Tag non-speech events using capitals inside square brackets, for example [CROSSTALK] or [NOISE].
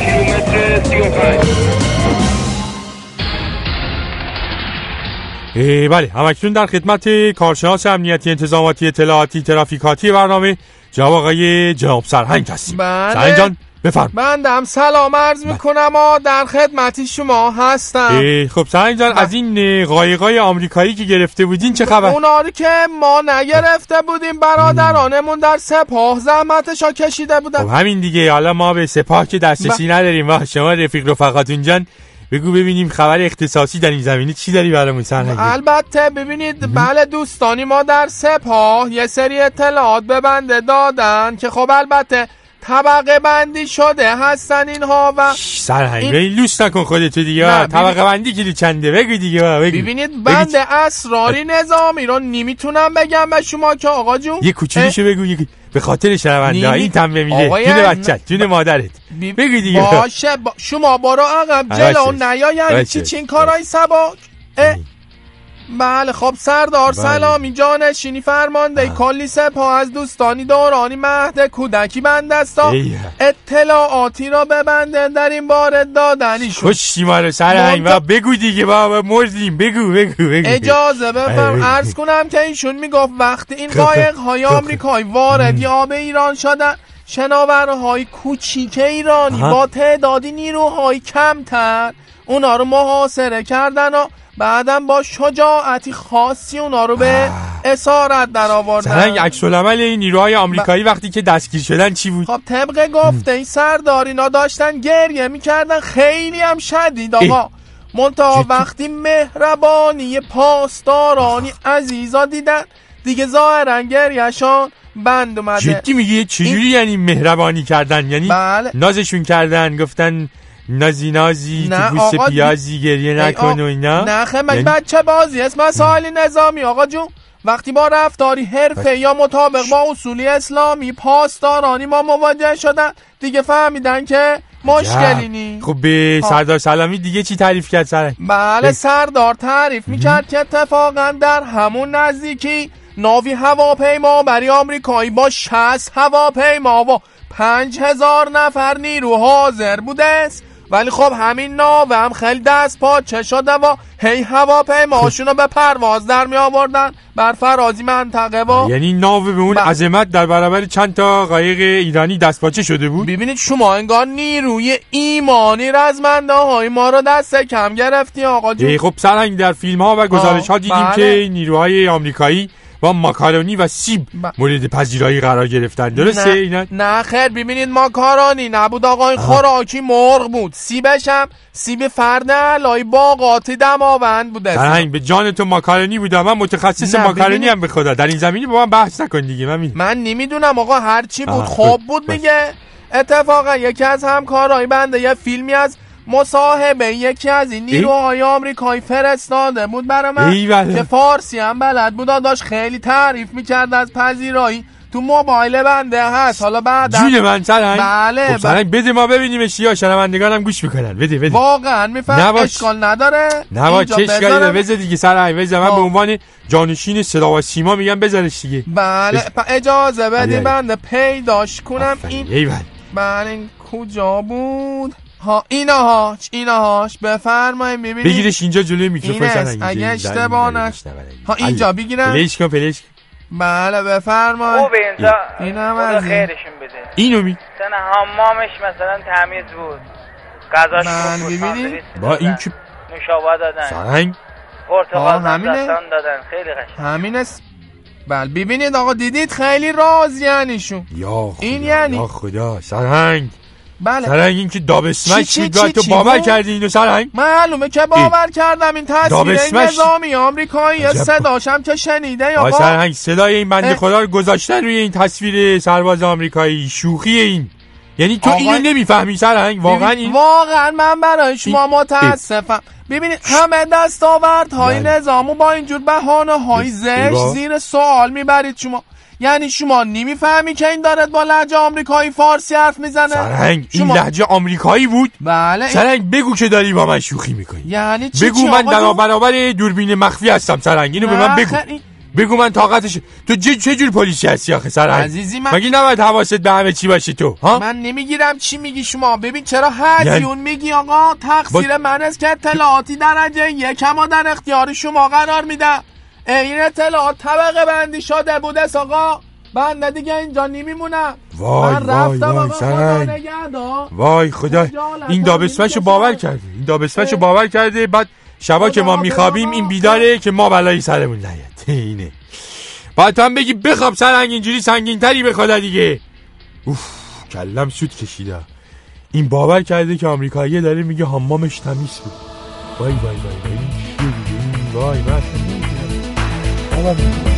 کیلومتر 35 بله همکنون در خدمت کارشناس امنیتی انتظاماتی اطلاعاتی ترافیکاتی برنامه جناب آقای جناب سرهنگ هستیم بله. سرهنگ جان بفرم. بندم سلام عرض می‌کنم و در خدمتی شما هستم. خب سرهنگ جان از این قایقای آمریکایی که گرفته بودین چه خبر؟ اونا رو که ما نگرفته بودیم برادرانمون در سپاه زحمتشا کشیده بودن. خب همین دیگه حالا ما به سپاه که دسترسی نداریم. ما شما رفیق رفقاتون جان بگو ببینیم خبر اختصاصی در این زمینه چی داری برامون سرهنگ البته ببینید بله دوستانی ما در سپاه یه سری اطلاعات به بنده دادن که خب البته طبقه بندی شده هستن اینها و سرهنگ. این... لوس نکن خودتو دیگه طبقه بندی کلی چنده بگو دیگه بگو. ببینید بند اسراری نظامی رو نمی‌تونم بگم به شما که آقا جون یه کوچولوشو بگو یه به خاطر شنونده این تم میده جون بچت جون مادرت. بگو دیگه. باشه با... شما برو عقب جلو نیا یعنی چی چین کارای سباک بله خب سردار بله. سلامی جانشینی فرمانده کلی سپاه از دوستانی دورانی مهد کودکی بندستا اطلاعاتی را ببنده در این بار دادنی شد. خوشی ما رو سرهنگ و بگو دیگه بابا مردیم. بگو بگو بگو. اجازه بفرم. عرض کنم که ایشون می‌گفت وقتی این [LAUGHS] قایق های آمریکایی وارد آب ایران شدن شناورهای کوچیک ایرانی با تعدادی نیروهای کمتر اونا رو محاصره کردن و بعدم با شجاعتی خاصی اونا رو به اسارت در آوردن سرنگ عکس العمل این نیروهای آمریکایی ب... وقتی که دستگیر شدن چی بود؟ خب طبق گفته این سردار اینا داشتن گریه می‌کردن. خیلی هم شدید آقا. منتها وقتی مهربانی پاسدارانی عزیزا دیدن دیگه ظاهرا گریهشان بند اومده. جدی میگی؟ چجوری این... یعنی مهربانی کردن؟ یعنی بله. نازشون کردن گفتن نازی نازی تو بوس پیازی گریه نکن و اینا. نه خیلی یعنی... بچه بازی اسم مسائل نظامی. آقا جون وقتی با رفتاری حرفه یا مطابق با اصولی اسلامی پاسدارانی ما مواجه شدن. دیگه فهمیدن که مشکلی نی خب به سردار سلامی دیگه چی تعریف کرد سر؟ بله سردار تعریف می‌کرد که اتفاقا در همون نزدیکی ناوی هواپیما برای آمریکایی با 60 هواپیما و 5000 نفر نیرو حاضر بوده است. ولی خب همین ناوه هم خیلی دست پاچه شده و هی هواپیماشونو به پرواز در می آوردن. بر فرازی منطقه و یعنی ناوه به اون ب... عظمت در برابر چند تا قایق ایرانی دست پاچه شده بود؟ ببینید شما انگار نیروی ایمانی رزمنده های ما رو دست کم گرفتی آقا جون. خب سرهنگ در فیلم ها و گزارش ها دیدیم بله. که نیروهای آمریکایی با ماکارونی و سیب. مورد پذیرایی قرار گرفتن. درسته اینا؟ نه خیر ببینید ماکارونی نبود آقا این خوراکی مرغ بود. سیبش هم سیب فرد علای باقاتی دماوند بوده سرهنگ به جان تو ماکارونی بودم من متخصص ماکارونی. هم به خدا. در این زمینی با من بحث نکن دیگه من. من نمی‌دونم آقا هر چی بود خوب بود میگه. اتفاقا یکی از همکارای بنده یه فیلمی از مصاحبه. یکی از این نیروهای آمریکایی فرستاده بود برای من که فارسی هم بلد بود. داشت خیلی تعریف می‌کرد از پذیرایی. تو موبایل بنده هست. حالا بعد جون من سرنگ. بله خب سرنگ. بده ما ببینیمش یا شنوندگان هم گوش می‌کنن. بده بده. واقعا میفهم. اشکال نداره. نه چه اشکالی داره؟ بذار دیگه سرنگ. بذار. من به عنوان جانشین صدا و سیما میگم بذارش دیگه. بله. اجازه بدی بنده پیداش کنم. این بله کجا بود؟ ها اینا هاش اینا هاش بفرمایید ببینید بگیرش اینجا جلوی میکروفون سن اگه اشتباه نش ها اینجا بگیرم پلیش کن پلیش بله بفرمایید خوب اینجا اینم از خیرشون بده. اینو می سن حمامش مثلا تمیز بود. غذاش من ببینید با این که نوشابه دادن. سنگ پرتقال دادن. خیلی قشنگ. همین است. بله ببینید آقا دیدید خیلی راضیانشون یا خدا این یعنی یا خدا سرهنگ. بله. سرهنگ این که دابسمش بود تو باور کردی اینو سرهنگ؟ معلومه که باور ای. کردم این تصویر نظامی آمریکایی صداشم که شنیده یا سرهنگ صدای این بنده خدا رو گذاشتن روی این تصویر سرباز آمریکایی. شوخی این. یعنی تو اینو نمی‌فهمی سرهنگ؟ واقعا این واقعا من برای شما متاسفم. ببینید همه دستاورد های نظامو با اینجور بهانه های زشت زیر سوال می‌برید شما. یعنی شما نمی‌فهمی که این دارد با لحجه آمریکایی فارسی حرف می‌زنه؟ سرنگ این لحجه آمریکایی بود؟ بله سرنگ بگو که داری با من شوخی می‌کنی. یعنی چی بگو چی من در برابر دوربین مخفی هستم سرنگ اینو به من بگو. بگو من طاقتش تو چه چه جور پلیسی هستی آخه سرنگ عزیزی من مگه نباید حواست به همه چی باشه تو ها؟ من نمی‌گیرم چی میگی شما. ببین چرا هزیون یعنی- میگی آقا؟ تقصیر من است که اطلاعاتی درجه یکم در اختیار شما قرار میدم. این اطلاعات طبقه بندی شده بوده آقا بنده دیگه اینجا نمیمونم. وای من وای رفتم وای نگهدار. وای خدا. این نمی‌کشه. باور کرده این دابسمشو اه. باور کرده بعد شبا که ما میخوابیم. این بیداره که ما بلایی سرمون نیاد. اینه. بعد تو هم بگی بخواب سرنگ اینجوری سنگین تری به خدا دیگه. اوف کلم سود کشیده. این باور کرده که آمریکایی داره میگه حمامش تمیز بود. وای وای وای وای چیه دیگه؟ این وای من اصلا نمی‌دونم. آقا،